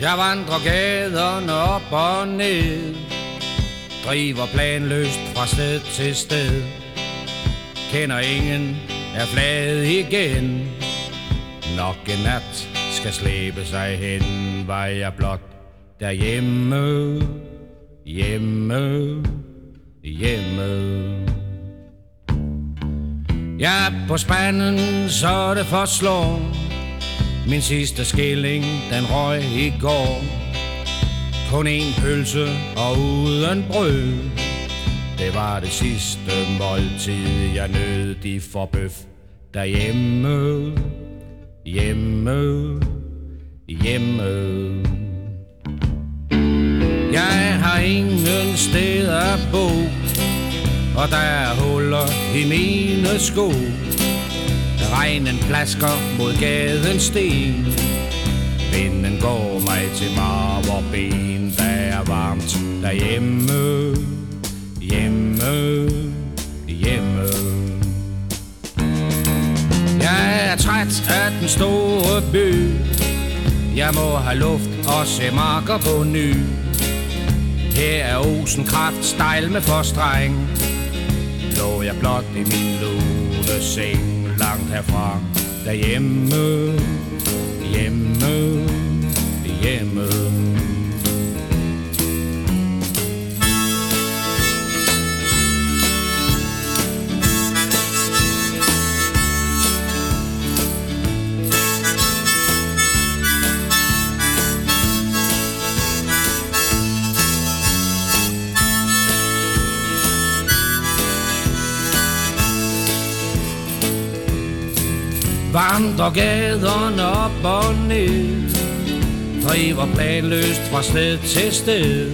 Jeg vandrer gaderne op og ned Driver planløst fra sted til sted. Kender ingen, er flad igen. Nok en nat skal slæbe sig hen Var jeg blot derhjemme Hjemme, hjemme. Jeg er på spanden, så det forslår min sidste skilling, den røg i går. Kun en pølse og uden brød. Det var det sidste måltid, jeg nød De får bøf derhjemme. Hjemme, hjemme. Jeg har ingen sted at bo Og der er huller i mine sko. Regnen plasker mod gaden sten. Vinden går mig til marmorben Der er varmt derhjemme. Hjemme, hjemme. Jeg er træt af den store by. Jeg må have luft og se marker på ny. Her er osen kraft stejl med forstreng. Lå jeg blot i min lue seng langt herfra. Derhjemme, hjemme, hjemme. Vandrer gaderne op og ned. Driver planløst fra sted til sted.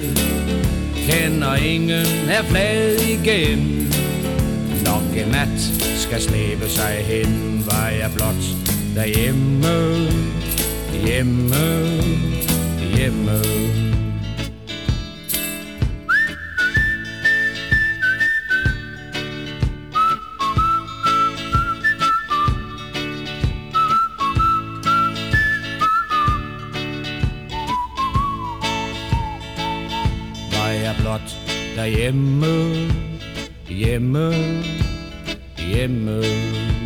Kender ingen er flad igen. Nok en nat skal slæbe sig hen Var jeg blot derhjemme. Hjemme, hjemme. Blot derhjemme, hjemme, hjemme.